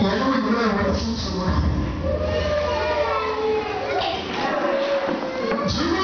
也因为那，我支持。